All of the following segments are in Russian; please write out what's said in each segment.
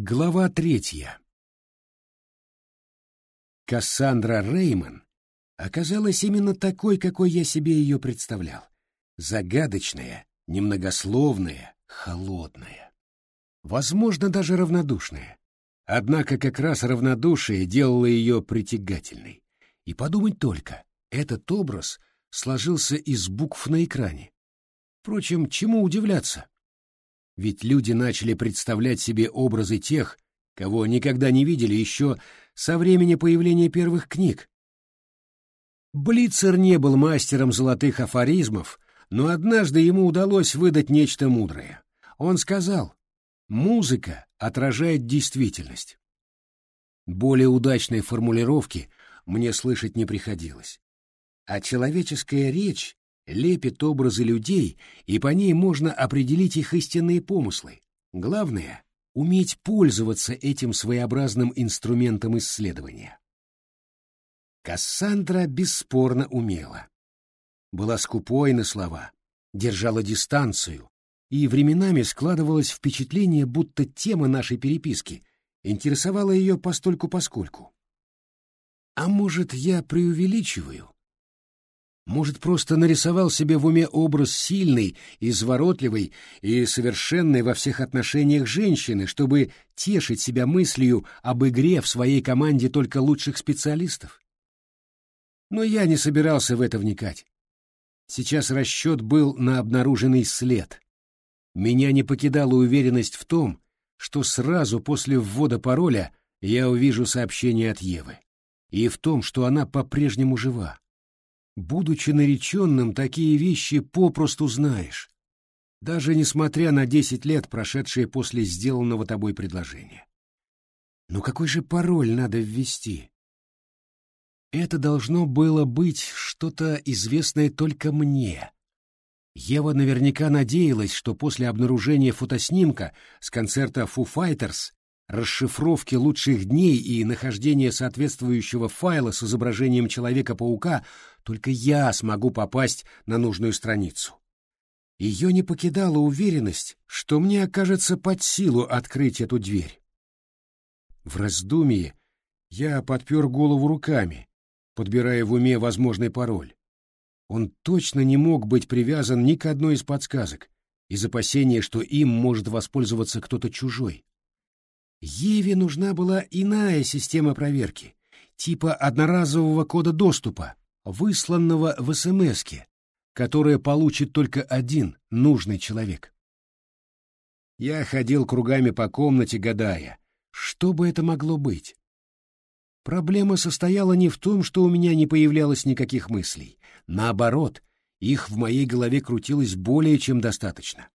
Глава третья. Кассандра Рейман оказалась именно такой, какой я себе ее представлял. Загадочная, немногословная, холодная. Возможно, даже равнодушная. Однако как раз равнодушие делало ее притягательной. И подумать только, этот образ сложился из букв на экране. Впрочем, чему удивляться? Ведь люди начали представлять себе образы тех, кого никогда не видели еще со времени появления первых книг. Блицер не был мастером золотых афоризмов, но однажды ему удалось выдать нечто мудрое. Он сказал, «Музыка отражает действительность». Более удачной формулировки мне слышать не приходилось. А человеческая речь лепит образы людей, и по ней можно определить их истинные помыслы. Главное — уметь пользоваться этим своеобразным инструментом исследования. Кассандра бесспорно умела. Была скупой на слова, держала дистанцию, и временами складывалось впечатление, будто тема нашей переписки интересовала ее постольку-поскольку. А может, я преувеличиваю? Может, просто нарисовал себе в уме образ сильной, изворотливой и совершенной во всех отношениях женщины, чтобы тешить себя мыслью об игре в своей команде только лучших специалистов? Но я не собирался в это вникать. Сейчас расчет был на обнаруженный след. Меня не покидала уверенность в том, что сразу после ввода пароля я увижу сообщение от Евы, и в том, что она по-прежнему жива. Будучи нареченным, такие вещи попросту знаешь, даже несмотря на десять лет, прошедшие после сделанного тобой предложения. Но какой же пароль надо ввести? Это должно было быть что-то известное только мне. Ева наверняка надеялась, что после обнаружения фотоснимка с концерта Foo Fighters расшифровки лучших дней и нахождения соответствующего файла с изображением Человека-паука только я смогу попасть на нужную страницу. Ее не покидала уверенность, что мне окажется под силу открыть эту дверь. В раздумье я подпер голову руками, подбирая в уме возможный пароль. Он точно не мог быть привязан ни к одной из подсказок, из опасения, что им может воспользоваться кто-то чужой. Еве нужна была иная система проверки, типа одноразового кода доступа, высланного в СМСке, которое получит только один нужный человек. Я ходил кругами по комнате, гадая, что бы это могло быть. Проблема состояла не в том, что у меня не появлялось никаких мыслей. Наоборот, их в моей голове крутилось более чем достаточно.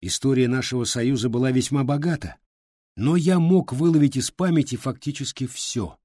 История нашего союза была весьма богата, но я мог выловить из памяти фактически все.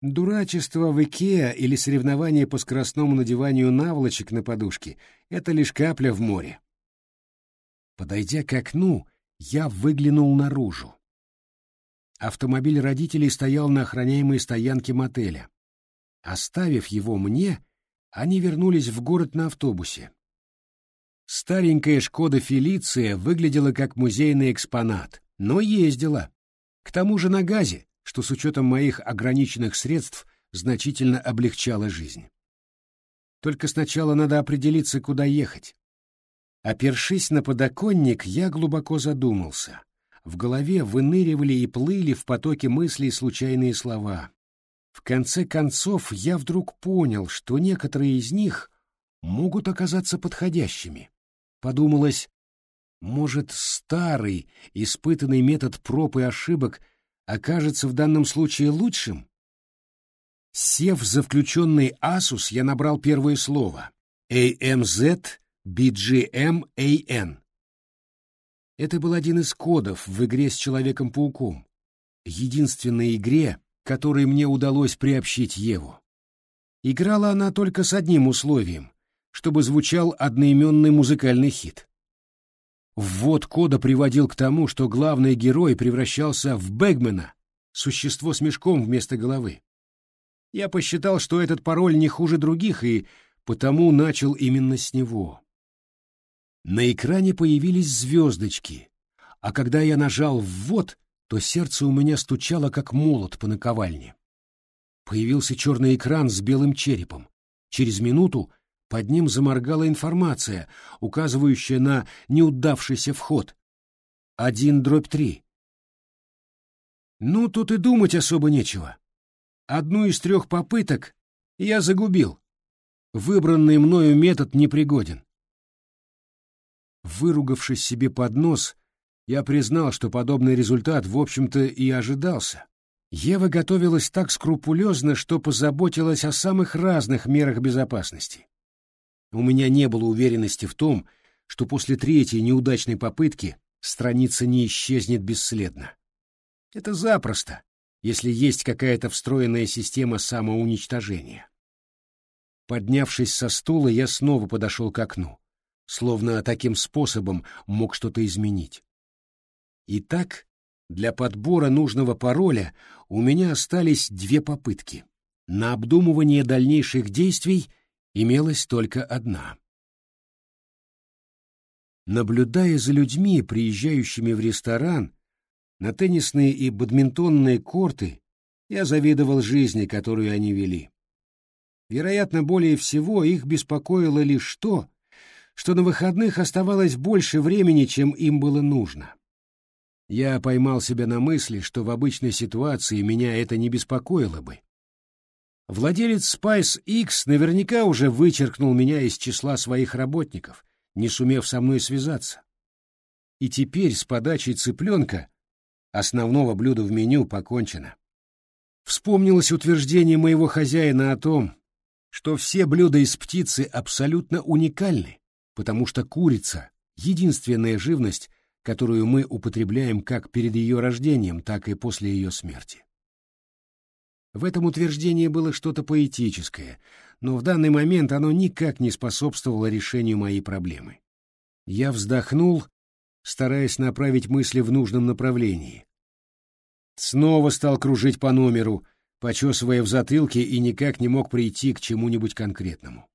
Дурачество в Икеа или соревнование по скоростному надеванию наволочек на подушке — это лишь капля в море. Подойдя к окну, я выглянул наружу. Автомобиль родителей стоял на охраняемой стоянке мотеля. Оставив его мне, они вернулись в город на автобусе. Старенькая «Шкода Фелиция» выглядела как музейный экспонат, но ездила. К тому же на газе, что с учетом моих ограниченных средств значительно облегчало жизнь. Только сначала надо определиться, куда ехать. Опершись на подоконник, я глубоко задумался. В голове выныривали и плыли в потоке мыслей случайные слова. В конце концов, я вдруг понял, что некоторые из них могут оказаться подходящими. Подумалось, может, старый, испытанный метод проб и ошибок окажется в данном случае лучшим? Сев за включенный Asus, я набрал первое слово AMZ BGMAN. Это был один из кодов в игре с Человеком-пауком, единственной игре, которой мне удалось приобщить Еву. Играла она только с одним условием, чтобы звучал одноименный музыкальный хит. Ввод кода приводил к тому, что главный герой превращался в Бэгмена, существо с мешком вместо головы. Я посчитал, что этот пароль не хуже других, и потому начал именно с него. На экране появились звездочки, а когда я нажал «ввод», то сердце у меня стучало, как молот по наковальне. Появился черный экран с белым черепом. Через минуту под ним заморгала информация, указывающая на неудавшийся вход. Один дробь три. Ну, тут и думать особо нечего. Одну из трех попыток я загубил. Выбранный мною метод непригоден. Выругавшись себе под нос, я признал, что подобный результат, в общем-то, и ожидался. Ева готовилась так скрупулезно, что позаботилась о самых разных мерах безопасности. У меня не было уверенности в том, что после третьей неудачной попытки страница не исчезнет бесследно. Это запросто, если есть какая-то встроенная система самоуничтожения. Поднявшись со стула, я снова подошел к окну, словно таким способом мог что-то изменить. Итак, для подбора нужного пароля у меня остались две попытки. На обдумывание дальнейших действий имелась только одна. Наблюдая за людьми, приезжающими в ресторан, на теннисные и бадминтонные корты, я завидовал жизни, которую они вели. Вероятно, более всего их беспокоило лишь то, что на выходных оставалось больше времени, чем им было нужно. Я поймал себя на мысли, что в обычной ситуации меня это не беспокоило бы. Владелец Spice X наверняка уже вычеркнул меня из числа своих работников, не сумев со мной связаться. И теперь с подачей цыпленка основного блюда в меню покончено. Вспомнилось утверждение моего хозяина о том, что все блюда из птицы абсолютно уникальны, потому что курица — единственная живность, которую мы употребляем как перед ее рождением, так и после ее смерти. В этом утверждении было что-то поэтическое, но в данный момент оно никак не способствовало решению моей проблемы. Я вздохнул, стараясь направить мысли в нужном направлении. Снова стал кружить по номеру, почесывая в затылке и никак не мог прийти к чему-нибудь конкретному.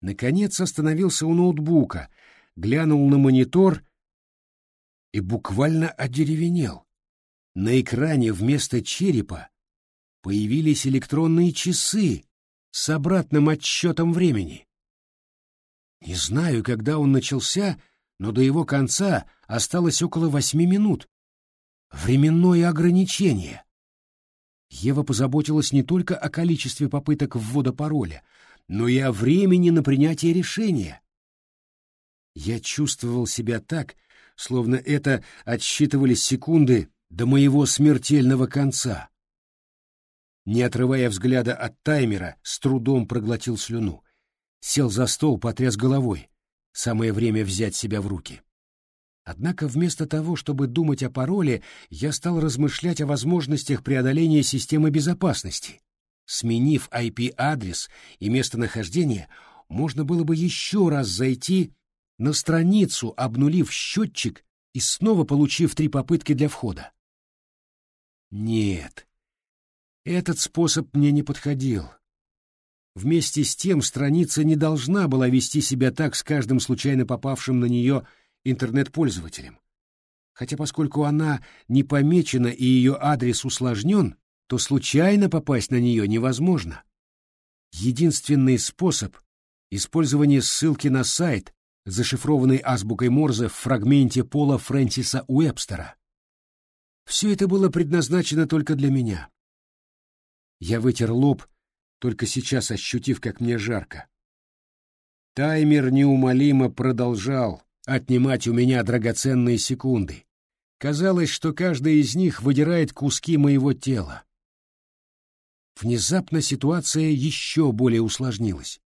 Наконец остановился у ноутбука, глянул на монитор и буквально одеревенел. На экране вместо черепа появились электронные часы с обратным отсчетом времени. Не знаю, когда он начался, но до его конца осталось около восьми минут. Временное ограничение. Ева позаботилась не только о количестве попыток ввода пароля, но и о времени на принятие решения. Я чувствовал себя так, словно это отсчитывались секунды до моего смертельного конца. Не отрывая взгляда от таймера, с трудом проглотил слюну. Сел за стол, потряс головой. Самое время взять себя в руки. Однако вместо того, чтобы думать о пароле, я стал размышлять о возможностях преодоления системы безопасности. Сменив IP-адрес и местонахождение, можно было бы еще раз зайти на страницу, обнулив счетчик и снова получив три попытки для входа. Нет, этот способ мне не подходил. Вместе с тем страница не должна была вести себя так с каждым случайно попавшим на нее интернет-пользователем. Хотя поскольку она не помечена и ее адрес усложнен, то случайно попасть на нее невозможно. Единственный способ — использование ссылки на сайт, зашифрованный азбукой Морзе в фрагменте Пола Фрэнсиса Уэбстера. Все это было предназначено только для меня. Я вытер лоб, только сейчас ощутив, как мне жарко. Таймер неумолимо продолжал отнимать у меня драгоценные секунды. Казалось, что каждая из них выдирает куски моего тела. Внезапно ситуация еще более усложнилась.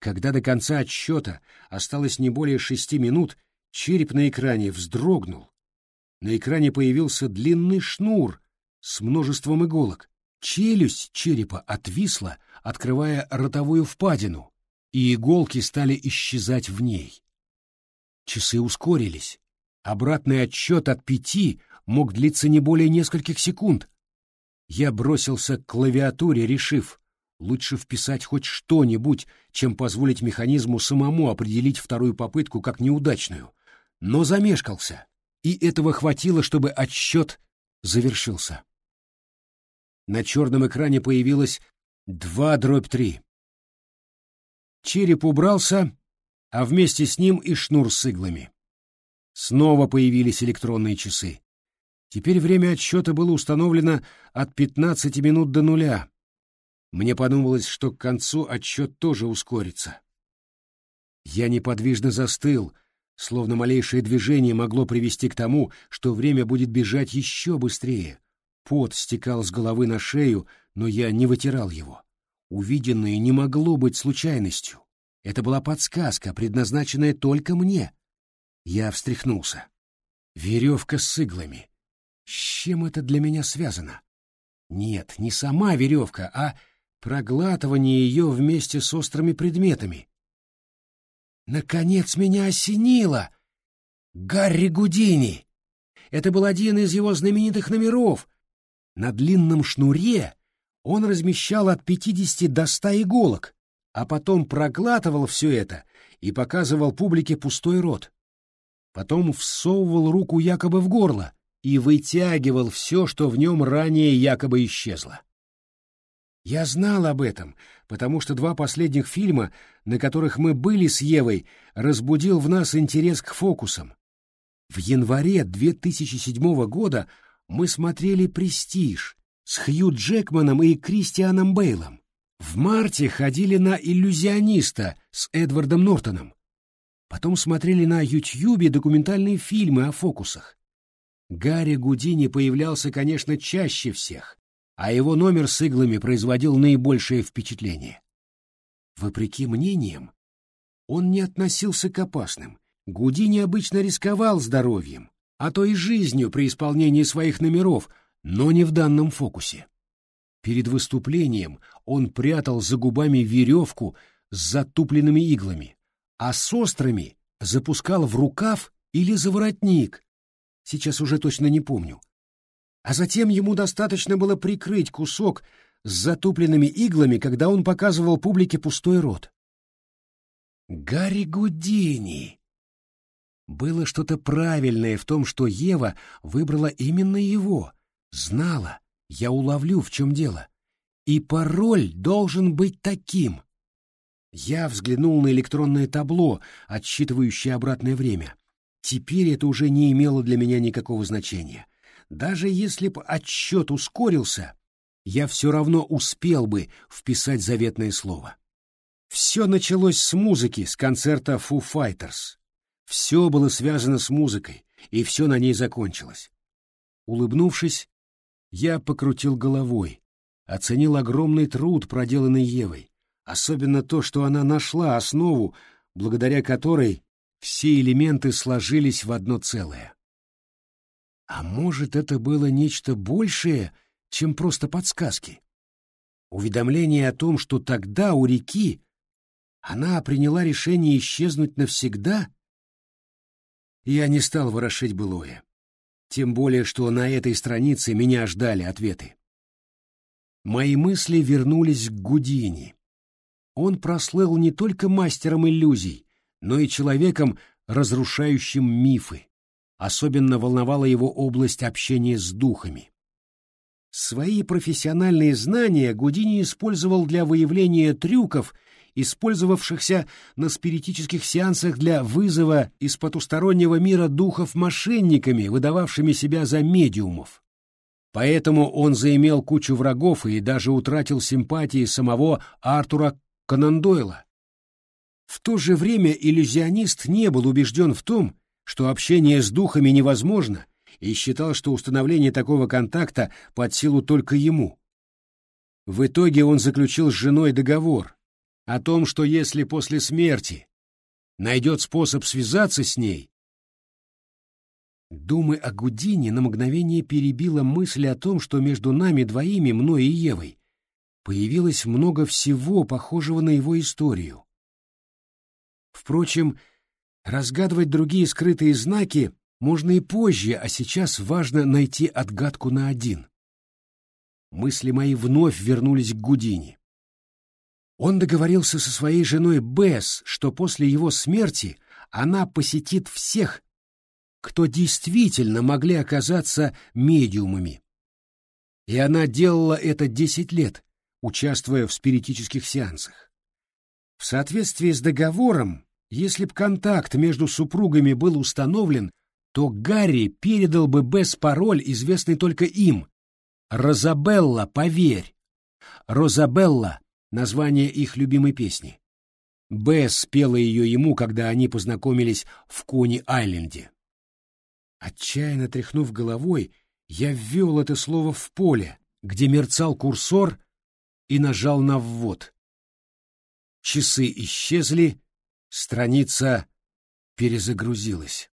Когда до конца отсчета осталось не более шести минут, череп на экране вздрогнул. На экране появился длинный шнур с множеством иголок. Челюсть черепа отвисла, открывая ротовую впадину, и иголки стали исчезать в ней. Часы ускорились. Обратный отсчет от пяти мог длиться не более нескольких секунд. Я бросился к клавиатуре, решив, лучше вписать хоть что-нибудь, чем позволить механизму самому определить вторую попытку как неудачную. Но замешкался, и этого хватило, чтобы отсчет завершился. На черном экране появилось два дробь три. Череп убрался, а вместе с ним и шнур с иглами. Снова появились электронные часы. Теперь время отсчета было установлено от 15 минут до нуля. Мне подумалось, что к концу отсчет тоже ускорится. Я неподвижно застыл, словно малейшее движение могло привести к тому, что время будет бежать еще быстрее. Пот стекал с головы на шею, но я не вытирал его. Увиденное не могло быть случайностью. Это была подсказка, предназначенная только мне. Я встряхнулся. Веревка с иглами. С чем это для меня связано? Нет, не сама веревка, а проглатывание ее вместе с острыми предметами. Наконец меня осенило! Гарри Гудини! Это был один из его знаменитых номеров. На длинном шнуре он размещал от пятидесяти до ста иголок, а потом проглатывал все это и показывал публике пустой рот. Потом всовывал руку якобы в горло и вытягивал все, что в нем ранее якобы исчезло. Я знал об этом, потому что два последних фильма, на которых мы были с Евой, разбудил в нас интерес к фокусам. В январе 2007 года мы смотрели «Престиж» с Хью Джекманом и Кристианом Бейлом. В марте ходили на «Иллюзиониста» с Эдвардом Нортоном. Потом смотрели на Ютьюбе документальные фильмы о фокусах. Гарри Гудини появлялся, конечно, чаще всех, а его номер с иглами производил наибольшее впечатление. Вопреки мнениям, он не относился к опасным. Гудини обычно рисковал здоровьем, а то и жизнью при исполнении своих номеров, но не в данном фокусе. Перед выступлением он прятал за губами веревку с затупленными иглами, а с острыми запускал в рукав или за воротник, сейчас уже точно не помню, а затем ему достаточно было прикрыть кусок с затупленными иглами, когда он показывал публике пустой рот. Гарри Гудини! Было что-то правильное в том, что Ева выбрала именно его, знала, я уловлю, в чем дело. И пароль должен быть таким. Я взглянул на электронное табло, отсчитывающее обратное время. Теперь это уже не имело для меня никакого значения. Даже если бы отсчет ускорился, я все равно успел бы вписать заветное слово. Все началось с музыки, с концерта Foo Fighters. Все было связано с музыкой, и все на ней закончилось. Улыбнувшись, я покрутил головой, оценил огромный труд, проделанный Евой, особенно то, что она нашла основу, благодаря которой все элементы сложились в одно целое. А может, это было нечто большее, чем просто подсказки? Уведомление о том, что тогда у реки она приняла решение исчезнуть навсегда? Я не стал ворошить былое. Тем более, что на этой странице меня ждали ответы. Мои мысли вернулись к Гудини. Он прослыл не только мастером иллюзий, но и человеком, разрушающим мифы. Особенно волновала его область общения с духами. Свои профессиональные знания Гудини использовал для выявления трюков, использовавшихся на спиритических сеансах для вызова из потустороннего мира духов мошенниками, выдававшими себя за медиумов. Поэтому он заимел кучу врагов и даже утратил симпатии самого Артура Конан Дойла. В то же время иллюзионист не был убежден в том, что общение с духами невозможно, и считал, что установление такого контакта под силу только ему. В итоге он заключил с женой договор о том, что если после смерти найдет способ связаться с ней, Думы о Гудине на мгновение перебила мысль о том, что между нами двоими, мной и Евой, появилось много всего, похожего на его историю. Впрочем, Разгадывать другие скрытые знаки можно и позже, а сейчас важно найти отгадку на один. Мысли мои вновь вернулись к Гудини. Он договорился со своей женой Бесс, что после его смерти она посетит всех, кто действительно могли оказаться медиумами. И она делала это десять лет, участвуя в спиритических сеансах. В соответствии с договором, если б контакт между супругами был установлен, то Гарри передал бы Бесс пароль, известный только им. «Розабелла, поверь!» «Розабелла» — название их любимой песни. Бесс спела ее ему, когда они познакомились в Кони-Айленде. Отчаянно тряхнув головой, я ввел это слово в поле, где мерцал курсор, и нажал на ввод. Часы исчезли, страница перезагрузилась.